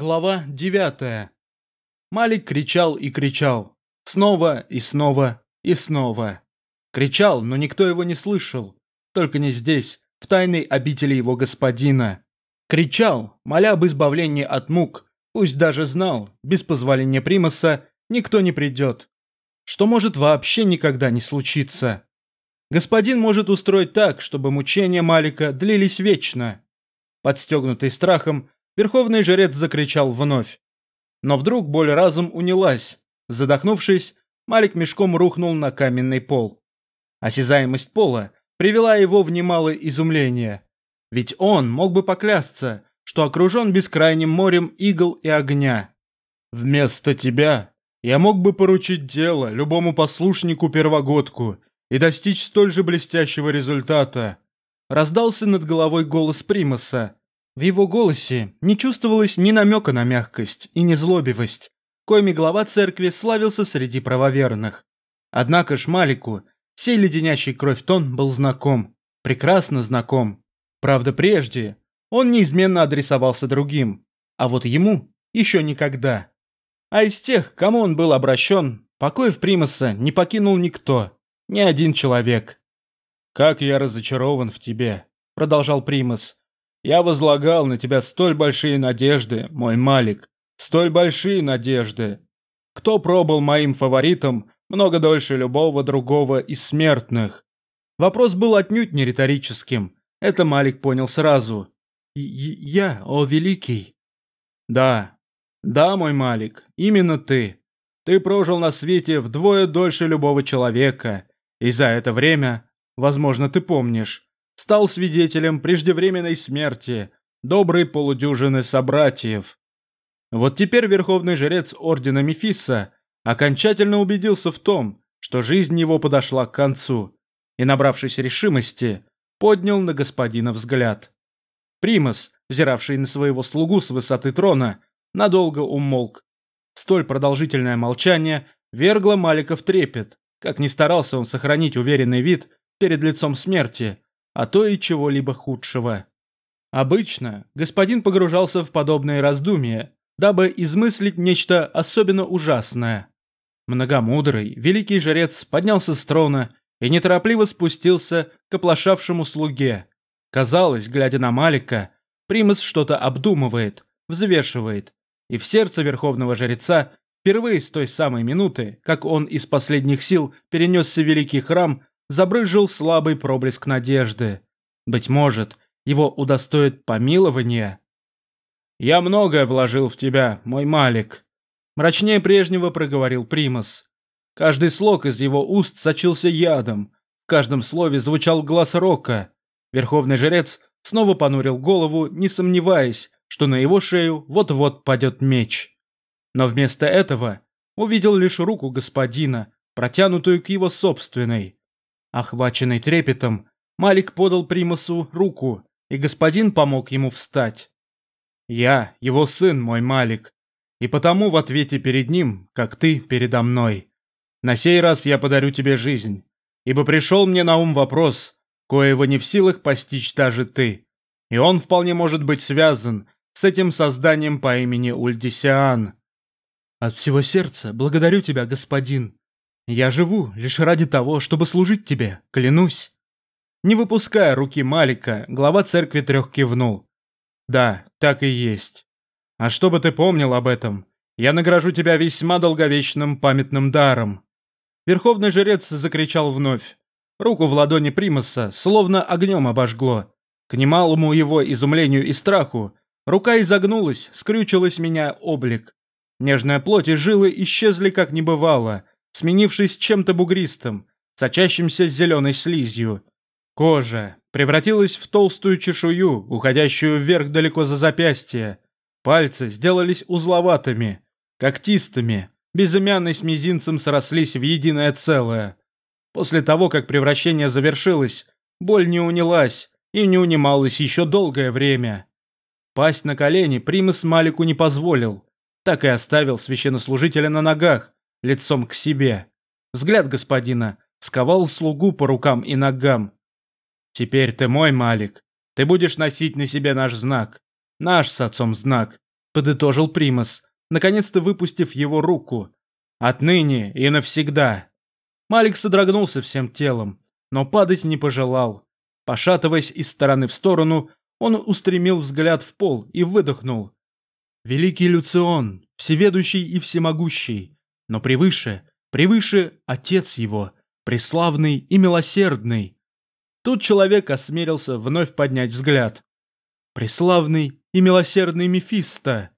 Глава 9. Малик кричал и кричал. Снова и снова и снова. Кричал, но никто его не слышал. Только не здесь, в тайной обители его господина. Кричал, моля об избавлении от мук. Пусть даже знал, без позволения Примаса никто не придет. Что может вообще никогда не случиться. Господин может устроить так, чтобы мучения Малика длились вечно. Подстегнутый страхом, Верховный жрец закричал вновь. Но вдруг боль разом унялась. Задохнувшись, Малик мешком рухнул на каменный пол. Осязаемость пола привела его в немалое изумление. Ведь он мог бы поклясться, что окружен бескрайним морем игл и огня. «Вместо тебя я мог бы поручить дело любому послушнику-первогодку и достичь столь же блестящего результата», раздался над головой голос Примаса. В его голосе не чувствовалось ни намека на мягкость и незлобивость, коими глава церкви славился среди правоверных. Однако ж Малику сей леденящий кровь тон был знаком, прекрасно знаком. Правда, прежде он неизменно адресовался другим, а вот ему еще никогда. А из тех, кому он был обращен, покоев Примаса не покинул никто, ни один человек. «Как я разочарован в тебе», — продолжал Примас. Я возлагал на тебя столь большие надежды, мой Малик, столь большие надежды. Кто пробыл моим фаворитом много дольше любого другого из смертных? Вопрос был отнюдь не риторическим. Это Малик понял сразу. «Я, о великий!» «Да, да, мой Малик, именно ты. Ты прожил на свете вдвое дольше любого человека, и за это время, возможно, ты помнишь, стал свидетелем преждевременной смерти доброй полудюжины собратьев. Вот теперь верховный жрец ордена Мефиса окончательно убедился в том, что жизнь его подошла к концу, и, набравшись решимости, поднял на господина взгляд. Примас, взиравший на своего слугу с высоты трона, надолго умолк. Столь продолжительное молчание вергло Малика трепет, как ни старался он сохранить уверенный вид перед лицом смерти, а то и чего-либо худшего. Обычно господин погружался в подобные раздумья, дабы измыслить нечто особенно ужасное. Многомудрый, великий жрец поднялся с трона и неторопливо спустился к оплошавшему слуге. Казалось, глядя на Малика, Примас что-то обдумывает, взвешивает, и в сердце верховного жреца впервые с той самой минуты, как он из последних сил перенесся в великий храм, забрызжил слабый проблеск надежды. Быть может, его удостоит помилования? «Я многое вложил в тебя, мой Малик», — мрачнее прежнего проговорил Примас. Каждый слог из его уст сочился ядом, в каждом слове звучал глаз рока. Верховный жрец снова понурил голову, не сомневаясь, что на его шею вот-вот падет меч. Но вместо этого увидел лишь руку господина, протянутую к его собственной. Охваченный трепетом, Малик подал Примасу руку, и господин помог ему встать. «Я, его сын, мой Малик, и потому в ответе перед ним, как ты передо мной. На сей раз я подарю тебе жизнь, ибо пришел мне на ум вопрос, коего не в силах постичь даже ты, и он вполне может быть связан с этим созданием по имени Ульдисиан». «От всего сердца благодарю тебя, господин», я живу лишь ради того, чтобы служить тебе, клянусь». Не выпуская руки Малика, глава церкви трех кивнул. «Да, так и есть. А чтобы ты помнил об этом, я награжу тебя весьма долговечным памятным даром». Верховный жрец закричал вновь. Руку в ладони Примаса словно огнем обожгло. К немалому его изумлению и страху рука изогнулась, скрючилась меня облик. Нежная плоть и жилы исчезли как не бывало, сменившись чем-то бугристым, сочащимся зеленой слизью. Кожа превратилась в толстую чешую, уходящую вверх далеко за запястье. Пальцы сделались узловатыми, когтистыми, безымянной с мизинцем срослись в единое целое. После того, как превращение завершилось, боль не унялась и не унималась еще долгое время. Пасть на колени Примас Малику не позволил, так и оставил священнослужителя на ногах, лицом к себе. Взгляд господина сковал слугу по рукам и ногам. «Теперь ты мой, Малик. Ты будешь носить на себе наш знак. Наш с отцом знак. – подытожил Примас, наконец-то выпустив его руку. «Отныне и навсегда». Малик содрогнулся всем телом, но падать не пожелал. Пошатываясь из стороны в сторону, он устремил взгляд в пол и выдохнул. «Великий Люцион, всеведущий и всемогущий, но превыше, превыше Отец его, преславный и милосердный». Тут человек осмелился вновь поднять взгляд. «Преславный и милосердный Мефисто!»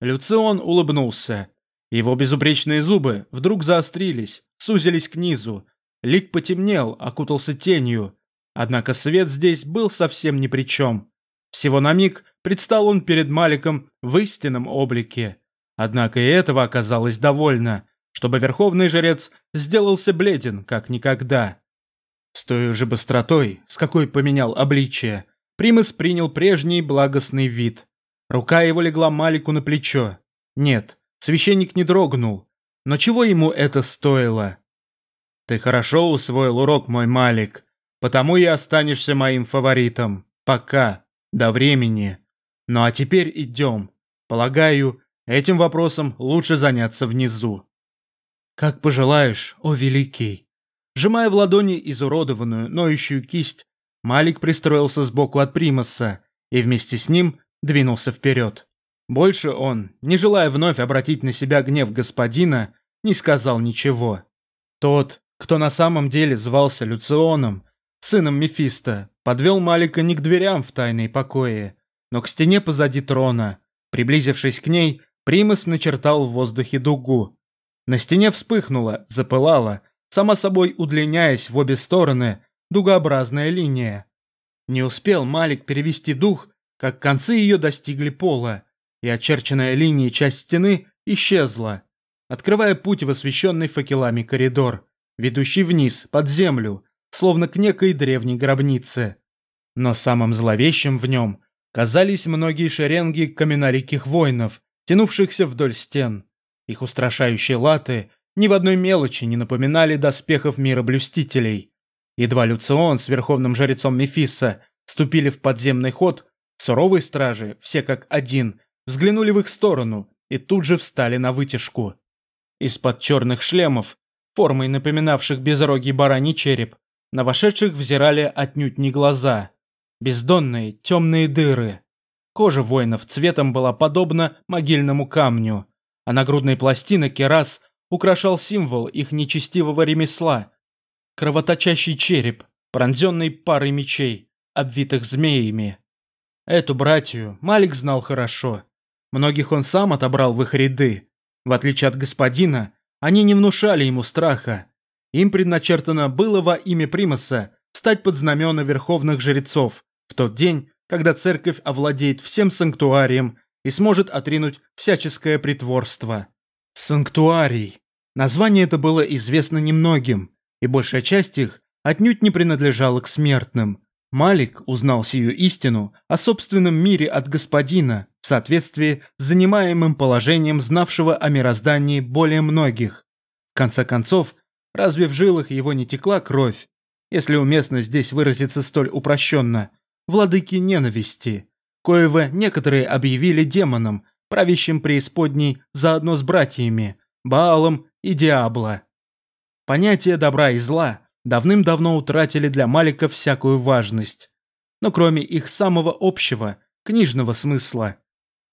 Люцион улыбнулся. Его безупречные зубы вдруг заострились, сузились к низу. Лик потемнел, окутался тенью. Однако свет здесь был совсем ни при чем. Всего на миг предстал он перед Маликом в истинном облике. Однако и этого оказалось довольно, чтобы верховный жрец сделался бледен, как никогда. С той же быстротой, с какой поменял обличие, Примас принял прежний благостный вид. Рука его легла Малику на плечо. Нет, священник не дрогнул. Но чего ему это стоило? Ты хорошо усвоил урок, мой Малик, потому и останешься моим фаворитом. Пока, до времени. Ну а теперь идем. Полагаю, этим вопросом лучше заняться внизу. Как пожелаешь, о великий. Сжимая в ладони изуродованную, ноющую кисть, Малик пристроился сбоку от Примаса и вместе с ним двинулся вперед. Больше он, не желая вновь обратить на себя гнев господина, не сказал ничего. Тот, кто на самом деле звался Люционом, сыном Мефиста, подвел Малика не к дверям в тайные покои, но к стене позади трона. Приблизившись к ней, Примас начертал в воздухе дугу. На стене вспыхнула, запылала, сама собой удлиняясь в обе стороны, дугообразная линия. Не успел Малик перевести дух, как концы ее достигли пола, и очерченная линией часть стены исчезла, открывая путь в освещенный факелами коридор, ведущий вниз, под землю, словно к некой древней гробнице. Но самым зловещим в нем казались многие шеренги каменоликих воинов, тянувшихся вдоль стен. Их устрашающие латы ни в одной мелочи не напоминали доспехов мира блюстителей. Едва Люцион с верховным жрецом Мефиса ступили в подземный ход, Суровые стражи, все как один, взглянули в их сторону и тут же встали на вытяжку. Из-под черных шлемов, формой напоминавших безрогий бараний череп, на вошедших взирали отнюдь не глаза. Бездонные темные дыры. Кожа воинов цветом была подобна могильному камню, а нагрудной пластины керас украшал символ их нечестивого ремесла. Кровоточащий череп, пронзенный парой мечей, обвитых змеями. Эту братью Малик знал хорошо. Многих он сам отобрал в их ряды. В отличие от господина, они не внушали ему страха. Им предначертано было во имя Примаса встать под знамена верховных жрецов в тот день, когда церковь овладеет всем санктуарием и сможет отринуть всяческое притворство. Санктуарий. Название это было известно немногим, и большая часть их отнюдь не принадлежала к смертным. Малик узнал сию истину о собственном мире от господина в соответствии с занимаемым положением знавшего о мироздании более многих. В конце концов, разве в жилах его не текла кровь, если уместно здесь выразиться столь упрощенно, владыки ненависти, коего некоторые объявили демоном, правящим преисподней заодно с братьями, Баалом и Диабло. Понятие добра и зла давным-давно утратили для Малика всякую важность. Но кроме их самого общего, книжного смысла,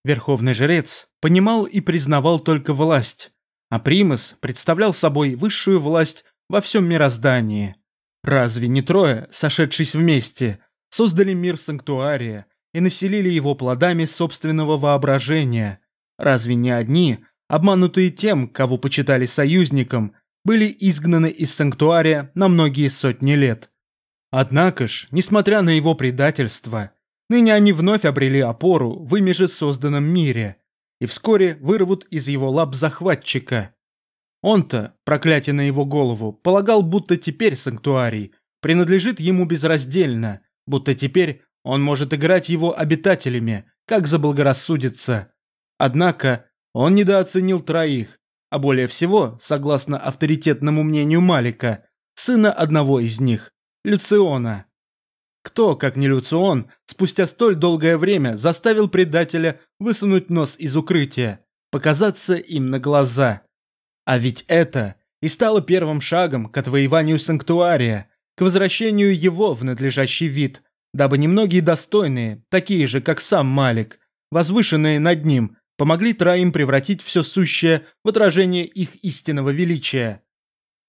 Верховный Жрец понимал и признавал только власть, а Примас представлял собой высшую власть во всем мироздании. Разве не трое, сошедшись вместе, создали мир Санктуария и населили его плодами собственного воображения? Разве не одни, обманутые тем, кого почитали союзником, были изгнаны из санктуария на многие сотни лет. Однако ж, несмотря на его предательство, ныне они вновь обрели опору в ими же созданном мире и вскоре вырвут из его лап захватчика. Он-то, проклятие на его голову, полагал, будто теперь санктуарий принадлежит ему безраздельно, будто теперь он может играть его обитателями, как заблагорассудится. Однако он недооценил троих, а более всего, согласно авторитетному мнению Малика, сына одного из них, Люциона. Кто, как не Люцион, спустя столь долгое время заставил предателя высунуть нос из укрытия, показаться им на глаза? А ведь это и стало первым шагом к отвоеванию Санктуария, к возвращению его в надлежащий вид, дабы немногие достойные, такие же, как сам Малик, возвышенные над ним, помогли троим превратить все сущее в отражение их истинного величия.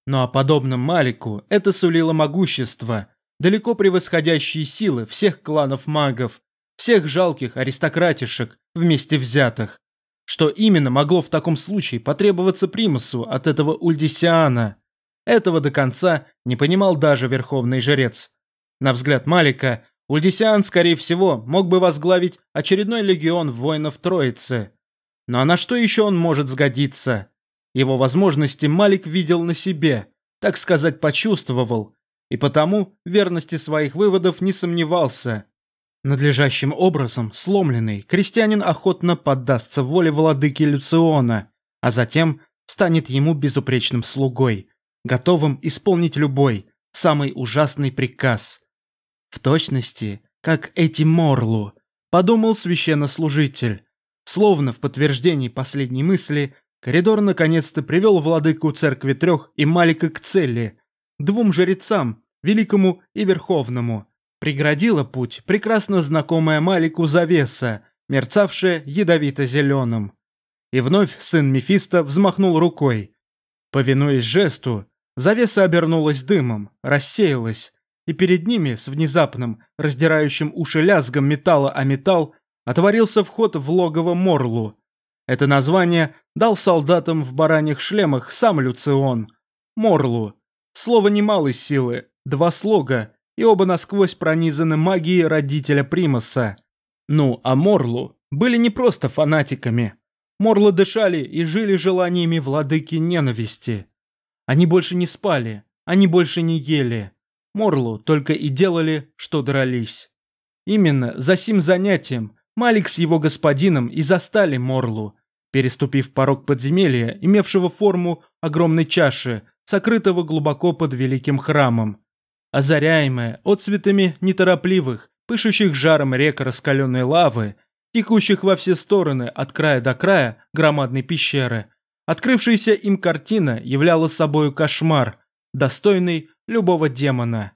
Но о подобном Малику это сулило могущество, далеко превосходящие силы всех кланов магов, всех жалких аристократишек вместе взятых. Что именно могло в таком случае потребоваться примусу от этого Ульдисиана? Этого до конца не понимал даже верховный жрец. На взгляд Малика, Ульдисиан, скорее всего, мог бы возглавить очередной легион воинов Троицы. Но на что еще он может сгодиться? Его возможности Малик видел на себе, так сказать, почувствовал, и потому верности своих выводов не сомневался. Надлежащим образом, сломленный, крестьянин охотно поддастся воле владыки Люциона, а затем станет ему безупречным слугой, готовым исполнить любой, самый ужасный приказ. В точности, как эти Морлу, подумал священнослужитель. Словно в подтверждении последней мысли, коридор наконец-то привел владыку церкви трех и Малика к цели, двум жрецам, великому и верховному, Преградила путь прекрасно знакомая Малику завеса, мерцавшая ядовито-зеленым. И вновь сын Мефисто взмахнул рукой. Повинуясь жесту, завеса обернулась дымом, рассеялась, и перед ними с внезапным, раздирающим уши лязгом металла о металл, отворился вход в логово Морлу. Это название дал солдатам в бараньих шлемах сам Люцион. Морлу. Слово немалой силы, два слога, и оба насквозь пронизаны магией родителя Примаса. Ну, а Морлу были не просто фанатиками. Морлы дышали и жили желаниями владыки ненависти. Они больше не спали, они больше не ели. Морлу только и делали, что дрались. Именно за сим занятием Малик с его господином и застали Морлу, переступив порог подземелья, имевшего форму огромной чаши, сокрытого глубоко под великим храмом озаряемая отцветами неторопливых, пышущих жаром рек раскаленной лавы, текущих во все стороны от края до края громадной пещеры, открывшаяся им картина являла собою кошмар, достойный любого демона.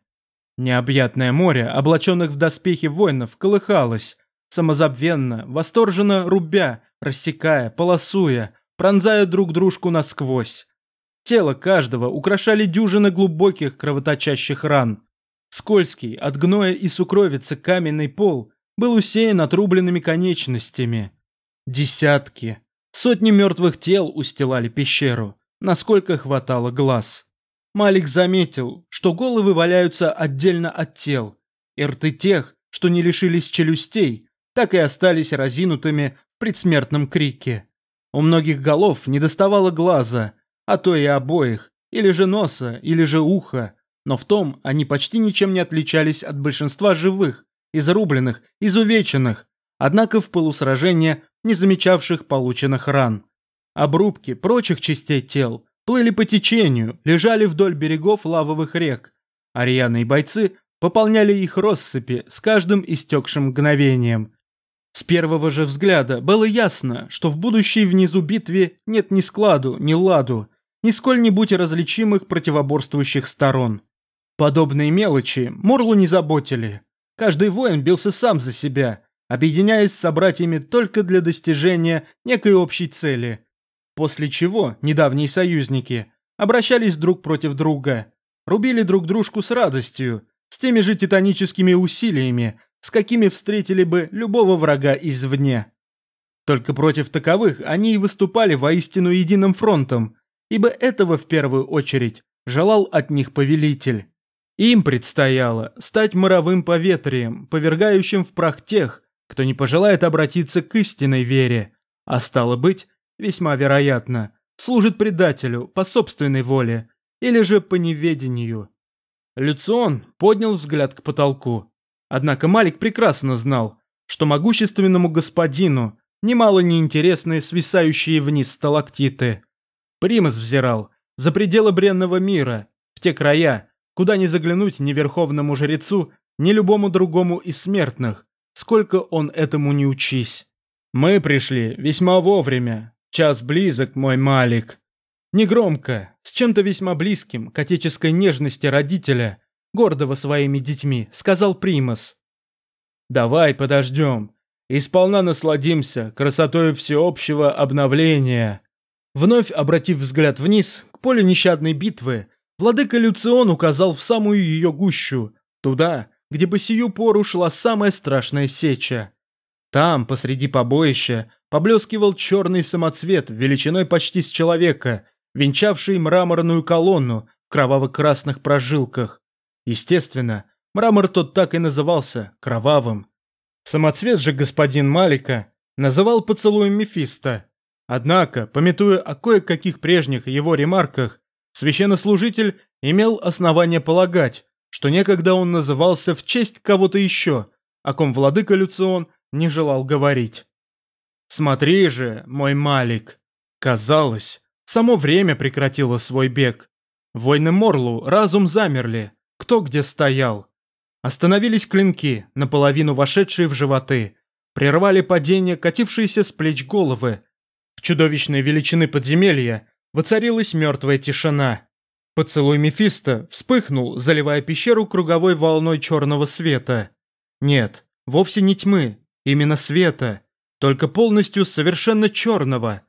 Необъятное море, облаченных в доспехи воинов, колыхалось, самозабвенно, восторженно рубя, рассекая, полосуя, пронзая друг дружку насквозь. Тело каждого украшали дюжины глубоких кровоточащих ран. Скользкий, от гноя и сукровицы каменный пол был усеян отрубленными конечностями. Десятки, сотни мертвых тел устилали пещеру, насколько хватало глаз. Малик заметил, что головы валяются отдельно от тел, и рты тех, что не лишились челюстей, так и остались разинутыми в предсмертном крике. У многих голов не доставало глаза – а то и обоих, или же носа, или же уха, но в том они почти ничем не отличались от большинства живых, изрубленных, изувеченных, однако в полусражения не замечавших полученных ран. Обрубки прочих частей тел плыли по течению, лежали вдоль берегов лавовых рек, а рьяные бойцы пополняли их россыпи с каждым истекшим мгновением. С первого же взгляда было ясно, что в будущей внизу битве нет ни складу, ни ладу, ни сколь-нибудь различимых противоборствующих сторон. Подобные мелочи Морлу не заботили. Каждый воин бился сам за себя, объединяясь с собратьями только для достижения некой общей цели. После чего недавние союзники обращались друг против друга, рубили друг дружку с радостью, с теми же титаническими усилиями, с какими встретили бы любого врага извне. Только против таковых они и выступали воистину единым фронтом, ибо этого в первую очередь желал от них повелитель. Им предстояло стать моровым поветрием, повергающим в прах тех, кто не пожелает обратиться к истинной вере, а стало быть, весьма вероятно, служит предателю по собственной воле или же по неведению. Люцион поднял взгляд к потолку. Однако Малик прекрасно знал, что могущественному господину немало неинтересны свисающие вниз сталактиты. Примас взирал за пределы бренного мира, в те края, куда не заглянуть ни верховному жрецу, ни любому другому из смертных, сколько он этому не учись. Мы пришли весьма вовремя, час близок, мой Малик. Негромко, с чем-то весьма близким к отеческой нежности родителя, гордого своими детьми, сказал Примас. «Давай подождем и сполна насладимся красотой всеобщего обновления». Вновь обратив взгляд вниз, к полю нещадной битвы, владыка Люцион указал в самую ее гущу, туда, где по сию пору шла самая страшная сеча. Там, посреди побоища, поблескивал черный самоцвет величиной почти с человека, венчавший мраморную колонну в кроваво-красных прожилках. Естественно, мрамор тот так и назывался – кровавым. Самоцвет же господин Малика называл поцелуем Мефисто. Однако, пометуя о кое-каких прежних его ремарках, священнослужитель имел основание полагать, что некогда он назывался в честь кого-то еще, о ком владыка Люцион не желал говорить. «Смотри же, мой Малик!» Казалось, само время прекратило свой бег. Войны Морлу разум замерли, кто где стоял. Остановились клинки, наполовину вошедшие в животы, прервали падение, катившиеся с плеч головы. В чудовищной величины подземелья воцарилась мертвая тишина. Поцелуй Мефисто вспыхнул, заливая пещеру круговой волной черного света. Нет, вовсе не тьмы, именно света, только полностью совершенно черного.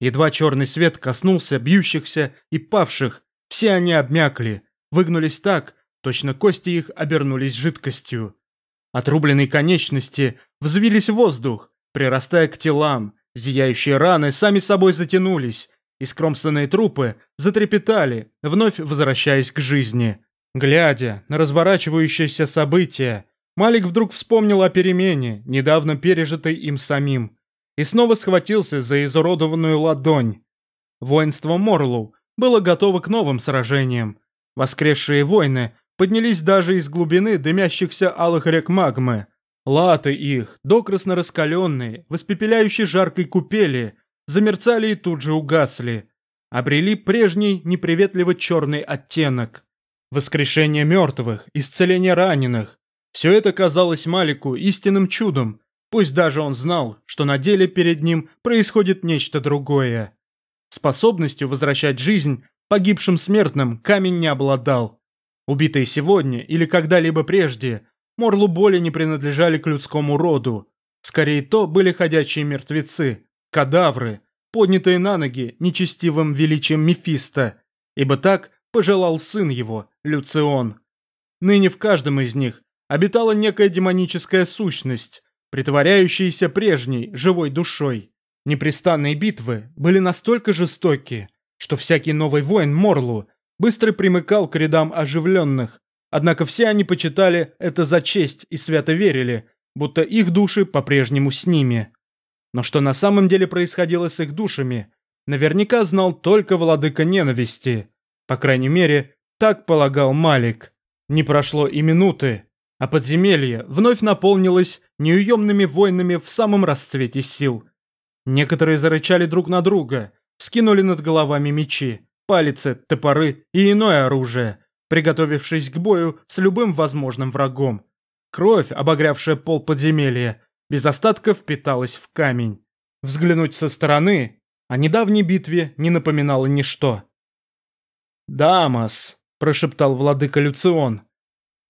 Едва черный свет коснулся бьющихся и павших, все они обмякли, выгнулись так, точно кости их обернулись жидкостью. Отрубленные конечности взвились в воздух, прирастая к телам, зияющие раны сами собой затянулись, Искромсанные трупы затрепетали, вновь возвращаясь к жизни. Глядя на разворачивающееся событие, Малик вдруг вспомнил о перемене, недавно пережитой им самим, и снова схватился за изуродованную ладонь. Воинство Морлу было готово к новым сражениям. Воскресшие воины поднялись даже из глубины дымящихся алых рек магмы. Латы их, докрасно раскаленные, в испепеляющей жаркой купели, замерцали и тут же угасли, обрели прежний неприветливо черный оттенок. Воскрешение мертвых, исцеление раненых. Все это казалось Малику истинным чудом, пусть даже он знал, что на деле перед ним происходит нечто другое. Способностью возвращать жизнь погибшим смертным камень не обладал. Убитые сегодня или когда-либо прежде, Морлу боли не принадлежали к людскому роду. Скорее, то были ходячие мертвецы, кадавры, поднятые на ноги нечестивым величием Мефисто, ибо так пожелал сын его, Люцион. Ныне в каждом из них обитала некая демоническая сущность, притворяющаяся прежней, живой душой. Непрестанные битвы были настолько жестоки, что всякий новый воин Морлу быстро примыкал к рядам оживленных, однако все они почитали это за честь и свято верили, будто их души по-прежнему с ними. Но что на самом деле происходило с их душами, наверняка знал только владыка ненависти. По крайней мере, так полагал Малик. Не прошло и минуты, а подземелье вновь наполнилось неуемными войнами в самом расцвете сил. Некоторые зарычали друг на друга, вскинули над головами мечи, палицы, топоры и иное оружие, приготовившись к бою с любым возможным врагом. Кровь, обогрявшая пол подземелья, без остатка впиталась в камень. Взглянуть со стороны о недавней битве не напоминало ничто. «Дамас», – прошептал владыка Люцион.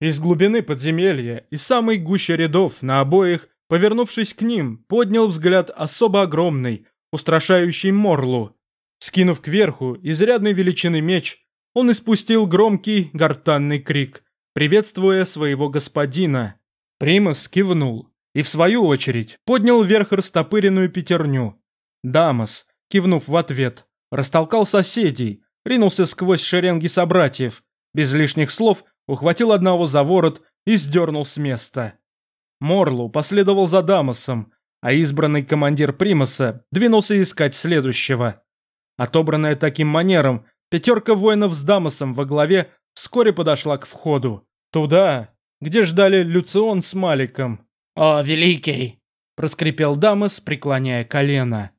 Из глубины подземелья и самой гуще рядов на обоих, повернувшись к ним, поднял взгляд особо огромный, устрашающий Морлу. Скинув кверху изрядной величины меч, он испустил громкий гортанный крик, приветствуя своего господина. Примас кивнул и, в свою очередь, поднял вверх растопыренную пятерню. Дамас, кивнув в ответ, растолкал соседей, ринулся сквозь шеренги собратьев, без лишних слов ухватил одного за ворот и сдернул с места. Морлу последовал за Дамасом, а избранный командир Примаса двинулся искать следующего. Отобранная таким манером, пятерка воинов с Дамасом во главе вскоре подошла к входу. Туда, где ждали Люцион с Маликом. «О, великий!» – проскрипел Дамас, преклоняя колено.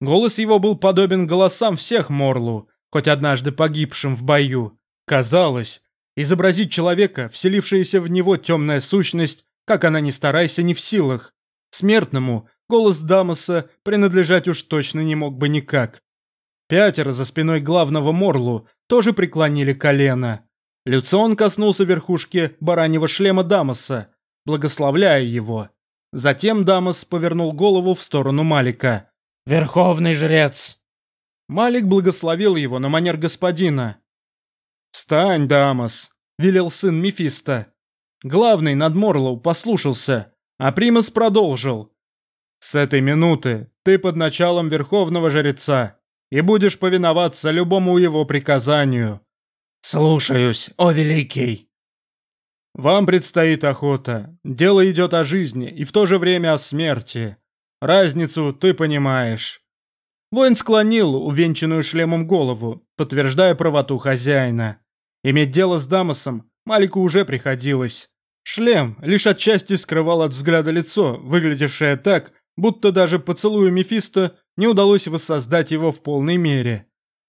Голос его был подобен голосам всех Морлу, хоть однажды погибшим в бою. Казалось, Изобразить человека, вселившаяся в него темная сущность, как она ни старайся, не в силах. Смертному голос Дамоса принадлежать уж точно не мог бы никак. Пятеро за спиной главного Морлу тоже преклонили колено. Люцион коснулся верхушки бараньего шлема Дамоса, благословляя его. Затем Дамос повернул голову в сторону Малика. «Верховный жрец!» Малик благословил его на манер господина. «Встань, Дамос!» – велел сын Мефиста. Главный над Морлоу послушался, а Примас продолжил. «С этой минуты ты под началом Верховного Жреца и будешь повиноваться любому его приказанию». «Слушаюсь, о великий!» «Вам предстоит охота. Дело идет о жизни и в то же время о смерти. Разницу ты понимаешь». Воин склонил увенчанную шлемом голову, подтверждая правоту хозяина. Иметь дело с Дамосом Малику уже приходилось. Шлем лишь отчасти скрывал от взгляда лицо, выглядевшее так, будто даже поцелую Мефисто не удалось воссоздать его в полной мере.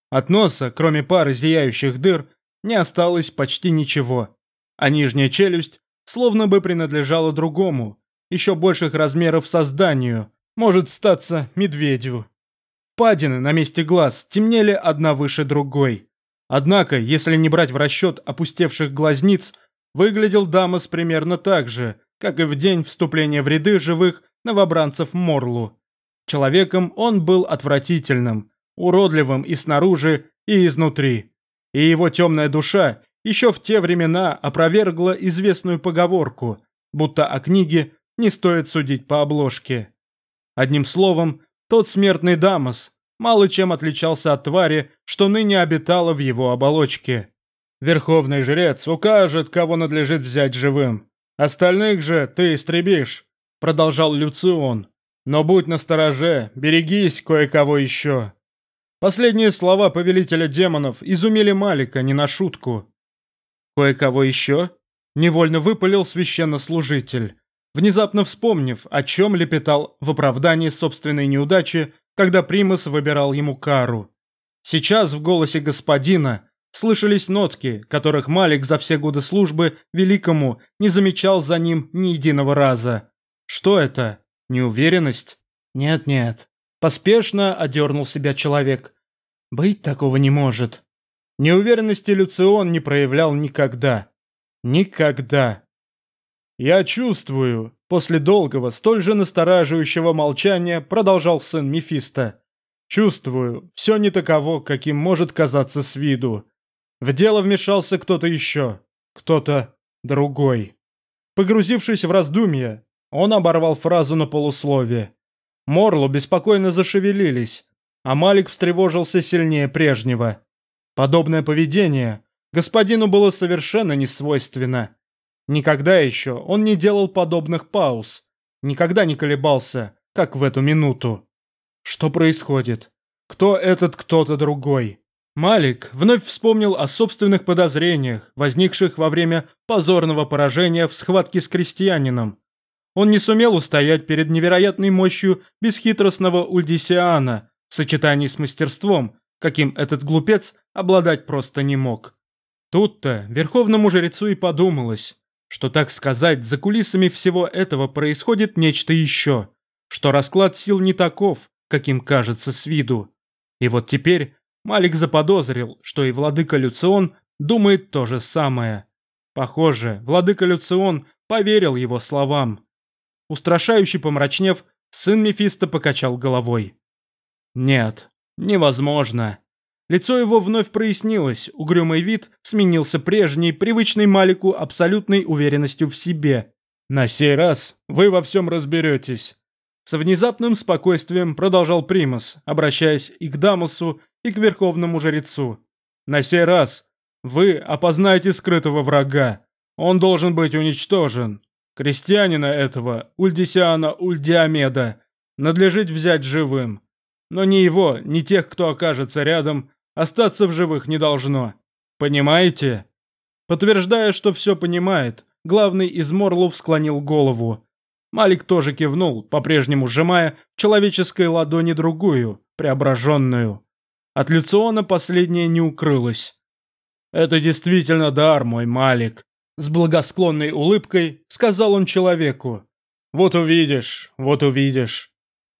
От носа, кроме пары зияющих дыр, не осталось почти ничего, а нижняя челюсть словно бы принадлежала другому, еще больших размеров созданию, может статься медведю. Падины на месте глаз темнели одна выше другой. Однако, если не брать в расчет опустевших глазниц, выглядел Дамас примерно так же, как и в день вступления в ряды живых новобранцев Морлу. Человеком он был отвратительным, уродливым и снаружи, и изнутри. И его темная душа еще в те времена опровергла известную поговорку, будто о книге не стоит судить по обложке. Одним словом, тот смертный Дамас мало чем отличался от твари, что ныне обитала в его оболочке. Верховный жрец укажет, кого надлежит взять живым. Остальных же ты истребишь, продолжал Люцион. Но будь настороже, берегись кое-кого еще. Последние слова повелителя демонов изумили Малика не на шутку. Кое-кого еще? Невольно выпалил священнослужитель, внезапно вспомнив, о чем лепетал в оправдании собственной неудачи когда Примас выбирал ему кару. Сейчас в голосе господина слышались нотки, которых Малик за все годы службы великому не замечал за ним ни единого раза. Что это? Неуверенность? Нет-нет. Поспешно одернул себя человек. Быть такого не может. Неуверенности Люцион не проявлял никогда. Никогда. «Я чувствую», — после долгого, столь же настораживающего молчания продолжал сын Мефиста. «Чувствую, все не таково, каким может казаться с виду. В дело вмешался кто-то еще, кто-то другой». Погрузившись в раздумья, он оборвал фразу на полусловие. Морлу беспокойно зашевелились, а Малик встревожился сильнее прежнего. Подобное поведение господину было совершенно несвойственно. Никогда еще он не делал подобных пауз. Никогда не колебался, как в эту минуту. Что происходит? Кто этот кто-то другой? Малик вновь вспомнил о собственных подозрениях, возникших во время позорного поражения в схватке с крестьянином. Он не сумел устоять перед невероятной мощью бесхитростного Ульдисиана в сочетании с мастерством, каким этот глупец обладать просто не мог. Тут-то верховному жрецу и подумалось, что, так сказать, за кулисами всего этого происходит нечто еще, что расклад сил не таков, каким кажется с виду. И вот теперь Малик заподозрил, что и владыка Люцион думает то же самое. Похоже, владыка Люцион поверил его словам. Устрашающе помрачнев, сын Мефиста покачал головой. «Нет, невозможно. Лицо его вновь прояснилось, угрюмый вид сменился прежней, привычной Малику абсолютной уверенностью в себе. «На сей раз вы во всем разберетесь». С внезапным спокойствием продолжал Примас, обращаясь и к Дамусу, и к Верховному Жрецу. «На сей раз вы опознаете скрытого врага. Он должен быть уничтожен. Крестьянина этого, Ульдисиана Ульдиамеда, надлежит взять живым. Но ни его, ни тех, кто окажется рядом, остаться в живых не должно. Понимаете? Подтверждая, что все понимает, главный из Морлов склонил голову. Малик тоже кивнул, по-прежнему сжимая в человеческой ладони другую, преображенную. От Люциона последняя не укрылась. «Это действительно дар, мой Малик», — с благосклонной улыбкой сказал он человеку. «Вот увидишь, вот увидишь».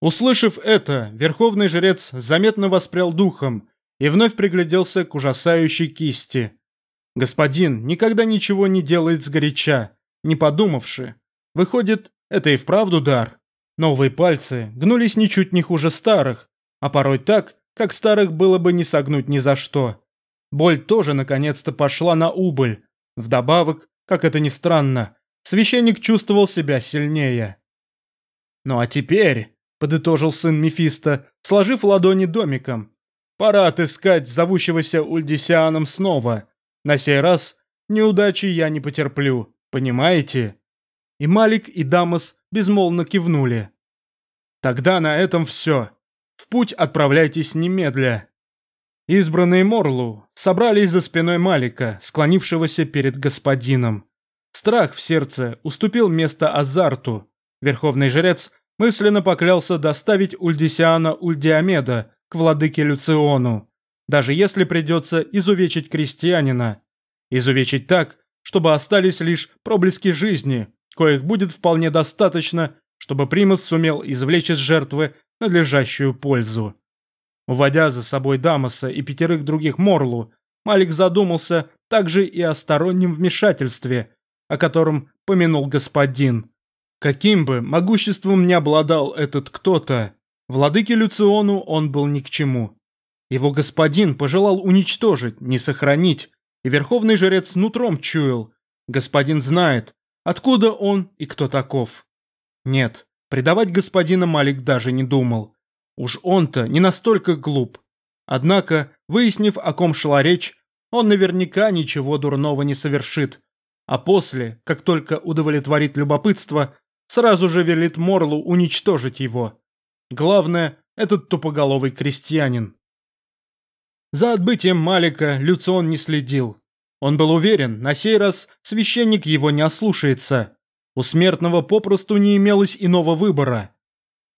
Услышав это, верховный жрец заметно воспрял духом и вновь пригляделся к ужасающей кисти. Господин никогда ничего не делает сгоряча, не подумавши. Выходит, это и вправду дар. Новые пальцы гнулись ничуть не хуже старых, а порой так, как старых было бы не согнуть ни за что. Боль тоже наконец-то пошла на убыль. Вдобавок, как это ни странно, священник чувствовал себя сильнее. «Ну а теперь», — подытожил сын Мефисто, сложив ладони домиком, «пора отыскать зовущегося Ульдисианом снова. На сей раз неудачи я не потерплю, понимаете?» И Малик, и Дамас безмолвно кивнули. «Тогда на этом все. В путь отправляйтесь немедля». Избранные Морлу собрались за спиной Малика, склонившегося перед господином. Страх в сердце уступил место азарту. Верховный жрец мысленно поклялся доставить Ульдисиана Ульдиамеда к владыке Люциону, даже если придется изувечить крестьянина. Изувечить так, чтобы остались лишь проблески жизни, коих будет вполне достаточно, чтобы Примас сумел извлечь из жертвы надлежащую пользу. Уводя за собой Дамаса и пятерых других Морлу, Малик задумался также и о стороннем вмешательстве, о котором помянул господин. Каким бы могуществом не обладал этот кто-то, владыке Люциону он был ни к чему. Его господин пожелал уничтожить, не сохранить, и верховный жрец нутром чуял. Господин знает, откуда он и кто таков. Нет, предавать господина Малик даже не думал. Уж он-то не настолько глуп. Однако, выяснив, о ком шла речь, он наверняка ничего дурного не совершит. А после, как только удовлетворит любопытство, сразу же велит Морлу уничтожить его. Главное, этот тупоголовый крестьянин. За отбытием Малика Люцион не следил. Он был уверен, на сей раз священник его не ослушается. У смертного попросту не имелось иного выбора.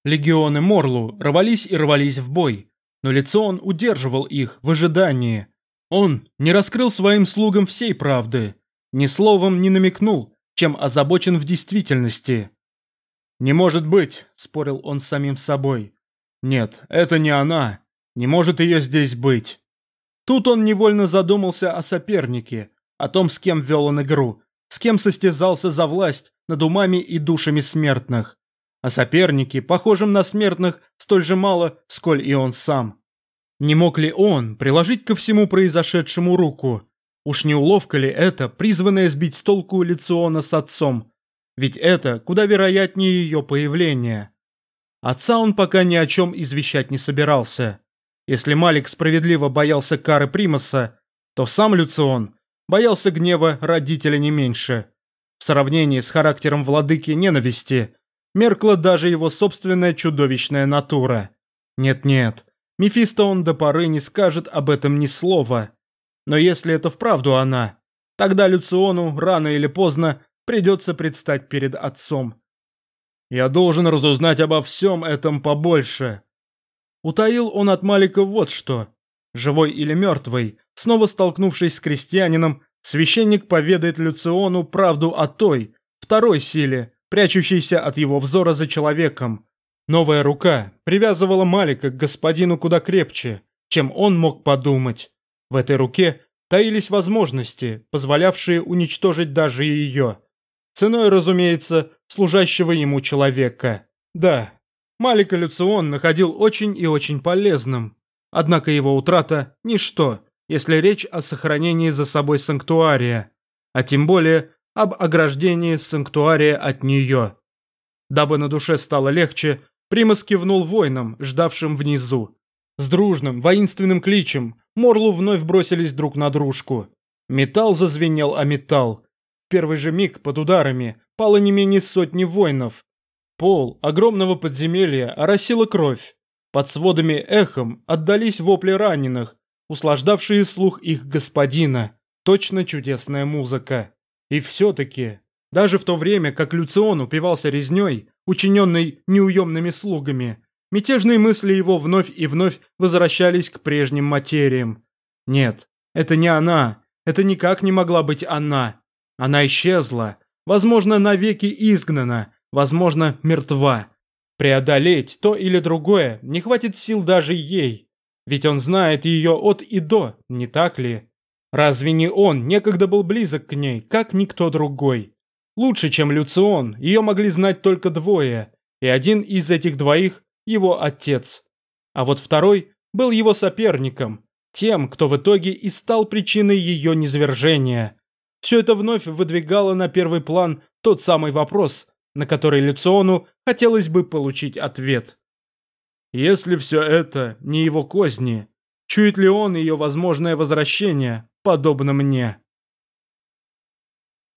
Легионы Морлу рвались и рвались в бой, но Лицон удерживал их в ожидании. Он не раскрыл своим слугам всей правды, ни словом не намекнул, чем озабочен в действительности. «Не может быть», — спорил он с самим собой. «Нет, это не она. Не может ее здесь быть». Тут он невольно задумался о сопернике, о том, с кем вел он игру, с кем состязался за власть над умами и душами смертных а соперники, похожим на смертных, столь же мало, сколь и он сам. Не мог ли он приложить ко всему произошедшему руку? Уж не уловка ли это, призванная сбить с толку Лициона с отцом? Ведь это куда вероятнее ее появления. Отца он пока ни о чем извещать не собирался. Если Малик справедливо боялся кары Примаса, то сам Люцион боялся гнева родителя не меньше. В сравнении с характером владыки ненависти, меркла даже его собственная чудовищная натура. Нет-нет, Мефисто он до поры не скажет об этом ни слова. Но если это вправду она, тогда Люциону рано или поздно придется предстать перед отцом. Я должен разузнать обо всем этом побольше. Утаил он от Малика вот что. Живой или мертвый, снова столкнувшись с крестьянином, священник поведает Люциону правду о той, второй силе, прячущийся от его взора за человеком. Новая рука привязывала Малика к господину куда крепче, чем он мог подумать. В этой руке таились возможности, позволявшие уничтожить даже ее. Ценой, разумеется, служащего ему человека. Да, Малика Люцион находил очень и очень полезным. Однако его утрата – ничто, если речь о сохранении за собой санктуария, а тем более об ограждении санктуария от нее. Дабы на душе стало легче, Примас кивнул воинам, ждавшим внизу. С дружным, воинственным кличем Морлу вновь бросились друг на дружку. Металл зазвенел о металл. Первый же миг под ударами пало не менее сотни воинов. Пол огромного подземелья оросила кровь. Под сводами эхом отдались вопли раненых, услаждавшие слух их господина. Точно чудесная музыка. И все-таки, даже в то время, как Люцион упивался резней, учиненной неуемными слугами, мятежные мысли его вновь и вновь возвращались к прежним материям. Нет, это не она, Это никак не могла быть она. Она исчезла. Возможно, навеки изгнана. Возможно, мертва. Преодолеть то или другое не хватит сил даже ей. Ведь он знает ее от и до, не так ли? Разве не он некогда был близок к ней, как никто другой? Лучше, чем Люцион, ее могли знать только двое, и один из этих двоих – его отец. А вот второй был его соперником, тем, кто в итоге и стал причиной ее низвержения. Все это вновь выдвигало на первый план тот самый вопрос, на который Люциону хотелось бы получить ответ. Если все это не его козни, чует ли он ее возможное возвращение, подобно мне?